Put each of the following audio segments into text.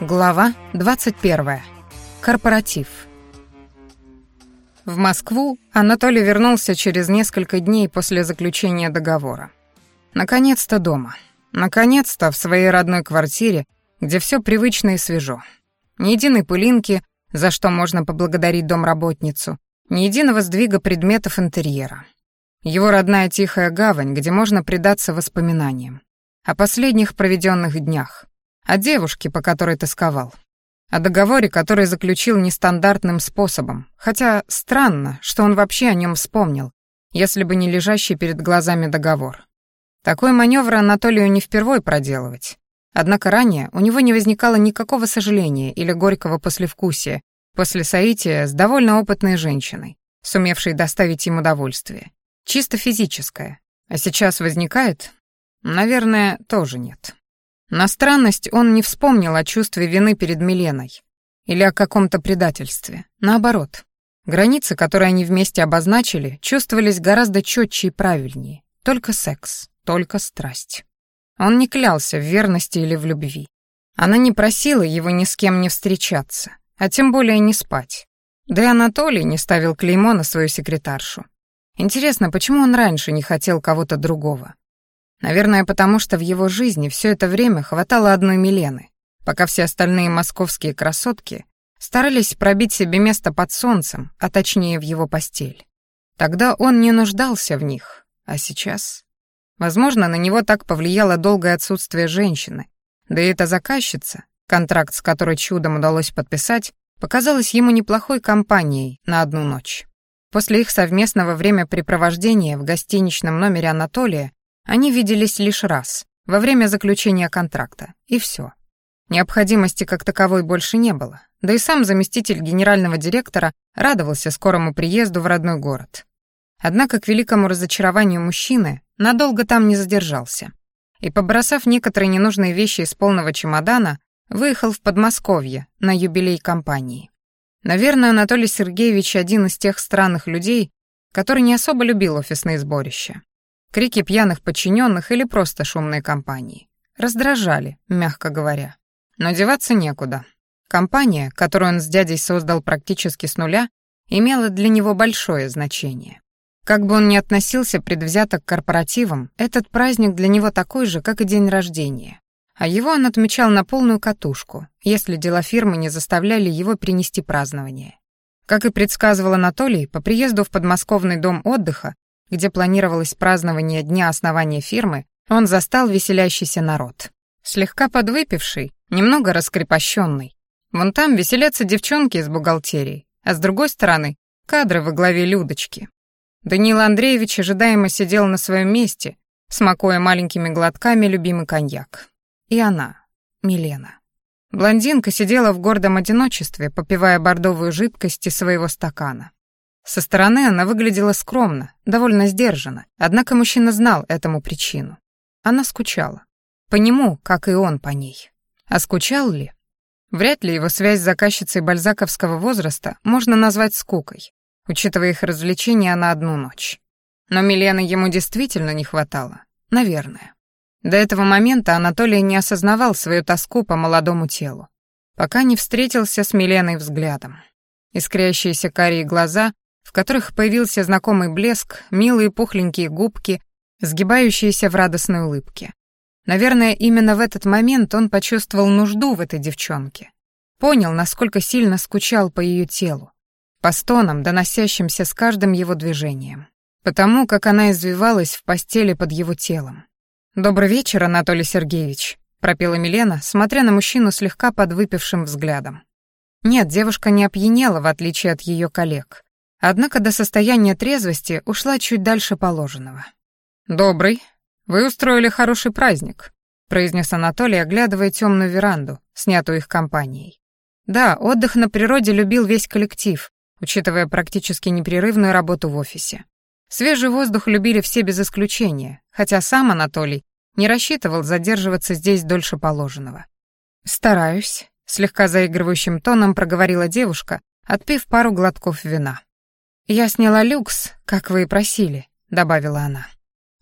Глава 21. Корпоратив. В Москву Анатолий вернулся через несколько дней после заключения договора. Наконец-то дома. Наконец-то в своей родной квартире, где все привычно и свежо. Ни единой пылинки, за что можно поблагодарить домработницу, ни единого сдвига предметов интерьера. Его родная тихая гавань, где можно предаться воспоминаниям. О последних проведенных днях, о девушке, по которой тосковал. О договоре, который заключил нестандартным способом. Хотя странно, что он вообще о нем вспомнил, если бы не лежащий перед глазами договор. Такой маневр Анатолию не впервой проделывать. Однако ранее у него не возникало никакого сожаления или горького послевкусия после соития с довольно опытной женщиной, сумевшей доставить ему удовольствие. Чисто физическое. А сейчас возникает? Наверное, тоже нет. На странность он не вспомнил о чувстве вины перед Миленой или о каком-то предательстве. Наоборот, границы, которые они вместе обозначили, чувствовались гораздо четче и правильнее. Только секс, только страсть. Он не клялся в верности или в любви. Она не просила его ни с кем не встречаться, а тем более не спать. Да и Анатолий не ставил клеймо на свою секретаршу. Интересно, почему он раньше не хотел кого-то другого? Наверное, потому что в его жизни все это время хватало одной Милены, пока все остальные московские красотки старались пробить себе место под солнцем, а точнее в его постель. Тогда он не нуждался в них, а сейчас... Возможно, на него так повлияло долгое отсутствие женщины, да и эта заказчица, контракт с которой чудом удалось подписать, показалась ему неплохой компанией на одну ночь. После их совместного времяпрепровождения в гостиничном номере Анатолия они виделись лишь раз, во время заключения контракта, и все. Необходимости как таковой больше не было, да и сам заместитель генерального директора радовался скорому приезду в родной город. Однако, к великому разочарованию мужчины, надолго там не задержался. И, побросав некоторые ненужные вещи из полного чемодана, выехал в Подмосковье на юбилей компании. Наверное, Анатолий Сергеевич один из тех странных людей, который не особо любил офисные сборища. Крики пьяных подчиненных или просто шумные компании. Раздражали, мягко говоря. Но деваться некуда. Компания, которую он с дядей создал практически с нуля, имела для него большое значение. Как бы он ни относился предвзято к корпоративам, этот праздник для него такой же, как и день рождения. А его он отмечал на полную катушку, если дела фирмы не заставляли его принести празднование. Как и предсказывал Анатолий, по приезду в подмосковный дом отдыха где планировалось празднование дня основания фирмы, он застал веселящийся народ. Слегка подвыпивший, немного раскрепощенный. Вон там веселятся девчонки из бухгалтерии, а с другой стороны — кадры во главе Людочки. Даниил Андреевич ожидаемо сидел на своем месте, смакуя маленькими глотками любимый коньяк. И она, Милена. Блондинка сидела в гордом одиночестве, попивая бордовую жидкость из своего стакана. Со стороны она выглядела скромно, довольно сдержанно, однако мужчина знал этому причину. Она скучала. По нему, как и он по ней. А скучал ли? Вряд ли его связь с заказчицей бальзаковского возраста можно назвать скукой, учитывая их развлечения на одну ночь. Но Милены ему действительно не хватало. Наверное. До этого момента Анатолий не осознавал свою тоску по молодому телу, пока не встретился с Миленой взглядом. Искрящиеся карие глаза в которых появился знакомый блеск, милые пухленькие губки, сгибающиеся в радостной улыбке. Наверное, именно в этот момент он почувствовал нужду в этой девчонке. Понял, насколько сильно скучал по ее телу, по стонам, доносящимся с каждым его движением, потому как она извивалась в постели под его телом. «Добрый вечер, Анатолий Сергеевич», — пропела Милена, смотря на мужчину слегка подвыпившим взглядом. Нет, девушка не опьянела, в отличие от ее коллег. Однако до состояния трезвости ушла чуть дальше положенного. «Добрый. Вы устроили хороший праздник», — произнес Анатолий, оглядывая темную веранду, снятую их компанией. Да, отдых на природе любил весь коллектив, учитывая практически непрерывную работу в офисе. Свежий воздух любили все без исключения, хотя сам Анатолий не рассчитывал задерживаться здесь дольше положенного. «Стараюсь», — слегка заигрывающим тоном проговорила девушка, отпив пару глотков вина. «Я сняла люкс, как вы и просили», — добавила она.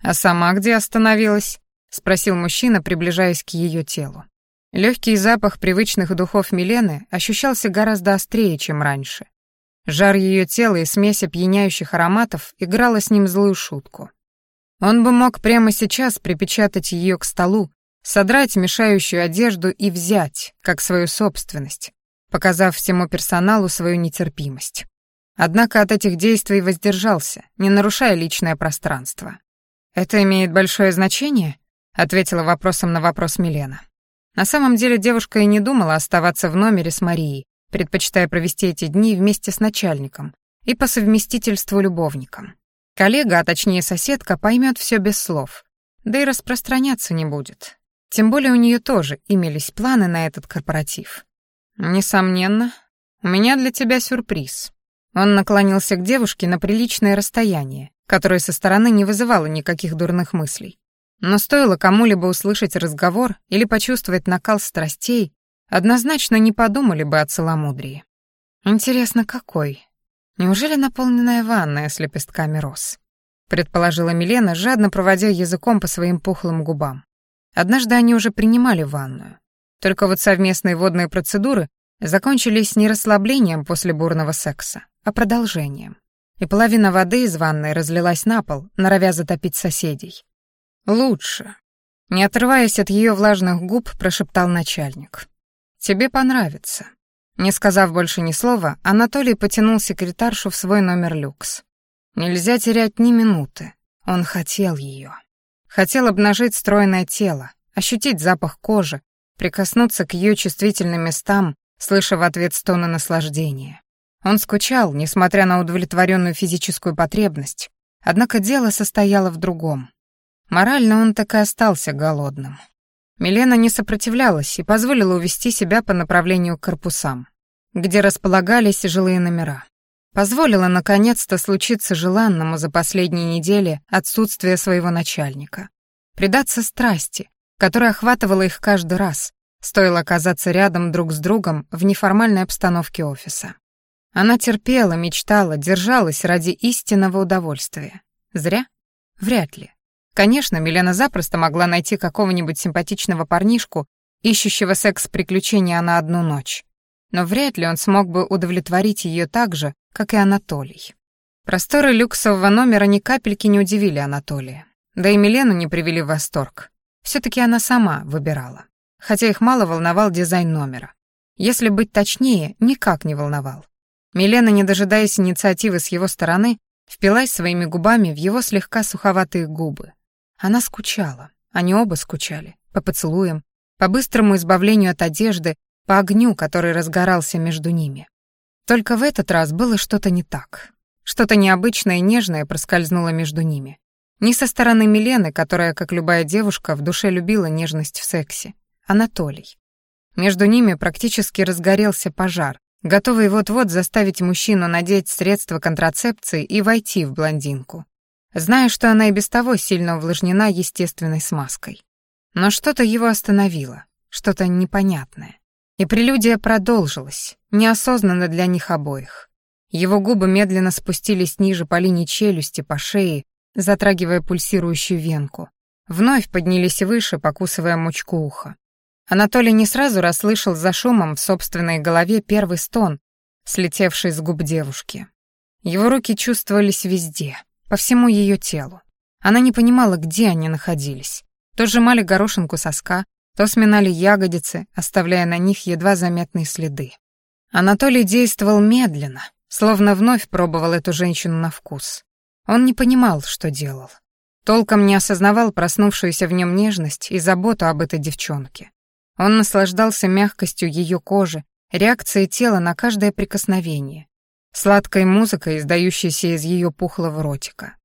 «А сама где остановилась?» — спросил мужчина, приближаясь к ее телу. Легкий запах привычных духов Милены ощущался гораздо острее, чем раньше. Жар ее тела и смесь опьяняющих ароматов играла с ним злую шутку. Он бы мог прямо сейчас припечатать ее к столу, содрать мешающую одежду и взять, как свою собственность, показав всему персоналу свою нетерпимость. Однако от этих действий воздержался, не нарушая личное пространство. «Это имеет большое значение?» — ответила вопросом на вопрос Милена. На самом деле девушка и не думала оставаться в номере с Марией, предпочитая провести эти дни вместе с начальником и по совместительству любовником. Коллега, а точнее соседка, поймет все без слов, да и распространяться не будет. Тем более у нее тоже имелись планы на этот корпоратив. «Несомненно, у меня для тебя сюрприз». Он наклонился к девушке на приличное расстояние, которое со стороны не вызывало никаких дурных мыслей. Но стоило кому-либо услышать разговор или почувствовать накал страстей, однозначно не подумали бы о целомудрии. Интересно, какой? Неужели наполненная ванная с лепестками роз? Предположила Милена, жадно проводя языком по своим пухлым губам. Однажды они уже принимали ванную. Только вот совместные водные процедуры закончились не расслаблением после бурного секса, а продолжением. И половина воды из ванной разлилась на пол, норовя затопить соседей. «Лучше», — не отрываясь от ее влажных губ, прошептал начальник. «Тебе понравится». Не сказав больше ни слова, Анатолий потянул секретаршу в свой номер люкс. Нельзя терять ни минуты. Он хотел ее. Хотел обнажить стройное тело, ощутить запах кожи, прикоснуться к ее чувствительным местам, слыша в ответ стоны наслаждения. Он скучал, несмотря на удовлетворенную физическую потребность, однако дело состояло в другом. Морально он так и остался голодным. Милена не сопротивлялась и позволила увести себя по направлению к корпусам, где располагались жилые номера. Позволила наконец-то случиться желанному за последние недели отсутствия своего начальника. Предаться страсти, которая охватывала их каждый раз, стоило оказаться рядом друг с другом в неформальной обстановке офиса. Она терпела, мечтала, держалась ради истинного удовольствия. Зря? Вряд ли. Конечно, Милена запросто могла найти какого-нибудь симпатичного парнишку, ищущего секс-приключения на одну ночь. Но вряд ли он смог бы удовлетворить ее так же, как и Анатолий. Просторы люксового номера ни капельки не удивили Анатолия. Да и Милену не привели в восторг. все таки она сама выбирала. Хотя их мало волновал дизайн номера. Если быть точнее, никак не волновал. Милена, не дожидаясь инициативы с его стороны, впилась своими губами в его слегка суховатые губы, она скучала, они оба скучали, по поцелуям, по быстрому избавлению от одежды, по огню, который разгорался между ними. Только в этот раз было что-то не так. Что-то необычное и нежное проскользнуло между ними. Не со стороны Милены, которая, как любая девушка, в душе любила нежность в сексе. Анатолий. Между ними практически разгорелся пожар, готовый вот-вот заставить мужчину надеть средства контрацепции и войти в блондинку зная, что она и без того сильно увлажнена естественной смазкой. Но что-то его остановило, что-то непонятное. И прелюдия продолжилась, неосознанно для них обоих. Его губы медленно спустились ниже по линии челюсти, по шее, затрагивая пульсирующую венку. Вновь поднялись выше, покусывая мочку уха. Анатолий не сразу расслышал за шумом в собственной голове первый стон, слетевший с губ девушки. Его руки чувствовались везде, по всему ее телу. Она не понимала, где они находились. То сжимали горошинку соска, то сминали ягодицы, оставляя на них едва заметные следы. Анатолий действовал медленно, словно вновь пробовал эту женщину на вкус. Он не понимал, что делал. Толком не осознавал проснувшуюся в нем нежность и заботу об этой девчонке. Он наслаждался мягкостью ее кожи, реакцией тела на каждое прикосновение, сладкой музыкой, издающейся из ее пухлого ротика.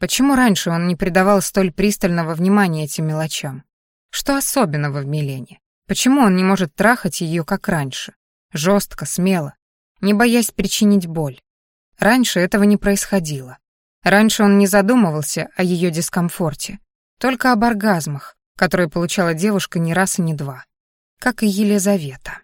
Почему раньше он не придавал столь пристального внимания этим мелочам? Что особенного в Милене? Почему он не может трахать ее, как раньше? Жестко, смело, не боясь причинить боль. Раньше этого не происходило. Раньше он не задумывался о ее дискомфорте, только об оргазмах, которые получала девушка не раз и не два. Как и Елизавета.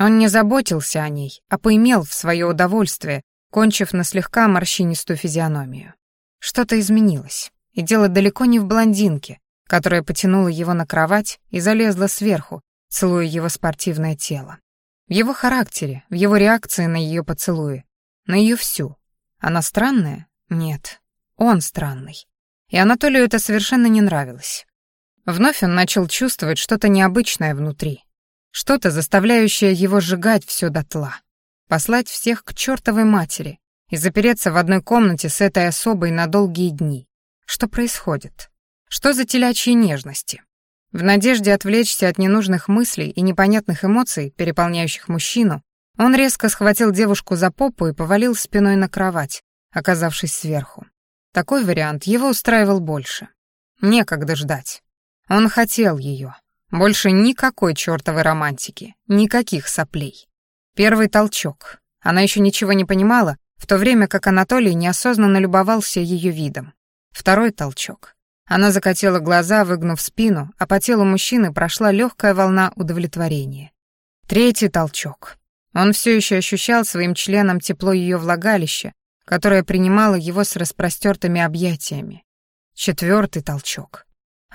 Он не заботился о ней, а поимел в свое удовольствие, кончив на слегка морщинистую физиономию. Что-то изменилось, и дело далеко не в блондинке, которая потянула его на кровать и залезла сверху, целуя его спортивное тело. В его характере, в его реакции на ее поцелуи, на ее всю. Она странная? Нет. Он странный. И Анатолию это совершенно не нравилось. Вновь он начал чувствовать что-то необычное внутри. Что-то, заставляющее его сжигать все дотла. Послать всех к чертовой матери и запереться в одной комнате с этой особой на долгие дни. Что происходит? Что за телячьи нежности? В надежде отвлечься от ненужных мыслей и непонятных эмоций, переполняющих мужчину, он резко схватил девушку за попу и повалил спиной на кровать, оказавшись сверху. Такой вариант его устраивал больше. Некогда ждать. Он хотел ее. Больше никакой чертовой романтики, никаких соплей. Первый толчок. Она еще ничего не понимала, в то время как Анатолий неосознанно любовался ее видом. Второй толчок. Она закатила глаза, выгнув спину, а по телу мужчины прошла легкая волна удовлетворения. Третий толчок. Он все еще ощущал своим членом тепло ее влагалища, которое принимало его с распростертыми объятиями. Четвертый толчок.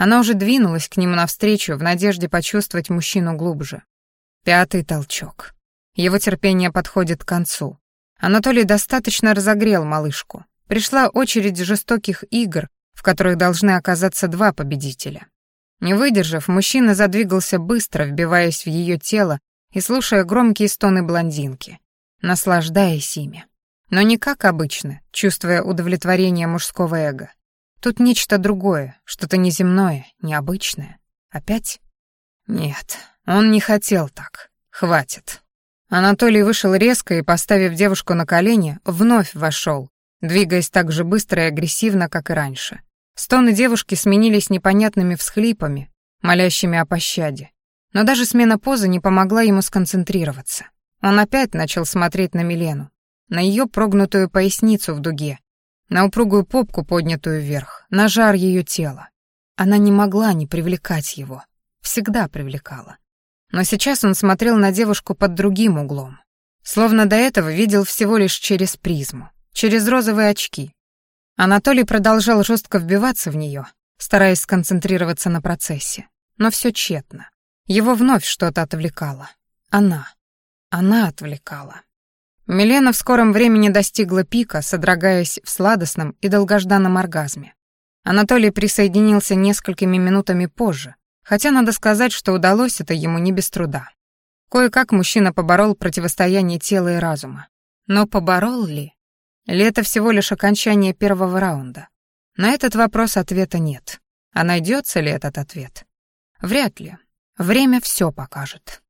Она уже двинулась к нему навстречу в надежде почувствовать мужчину глубже. Пятый толчок. Его терпение подходит к концу. Анатолий достаточно разогрел малышку. Пришла очередь жестоких игр, в которых должны оказаться два победителя. Не выдержав, мужчина задвигался быстро, вбиваясь в ее тело и слушая громкие стоны блондинки, наслаждаясь ими. Но не как обычно, чувствуя удовлетворение мужского эго. Тут нечто другое, что-то неземное, необычное. Опять? Нет, он не хотел так. Хватит. Анатолий вышел резко и, поставив девушку на колени, вновь вошел, двигаясь так же быстро и агрессивно, как и раньше. Стоны девушки сменились непонятными всхлипами, молящими о пощаде. Но даже смена позы не помогла ему сконцентрироваться. Он опять начал смотреть на Милену, на ее прогнутую поясницу в дуге, на упругую попку, поднятую вверх, на жар ее тела. Она не могла не привлекать его, всегда привлекала. Но сейчас он смотрел на девушку под другим углом, словно до этого видел всего лишь через призму через розовые очки. Анатолий продолжал жестко вбиваться в нее, стараясь сконцентрироваться на процессе. Но все тщетно. Его вновь что-то отвлекало. Она. Она отвлекала. Милена в скором времени достигла пика, содрогаясь в сладостном и долгожданном оргазме. Анатолий присоединился несколькими минутами позже, хотя надо сказать, что удалось это ему не без труда. Кое-как мужчина поборол противостояние тела и разума. Но поборол ли? Или это всего лишь окончание первого раунда? На этот вопрос ответа нет. А найдется ли этот ответ? Вряд ли. Время все покажет.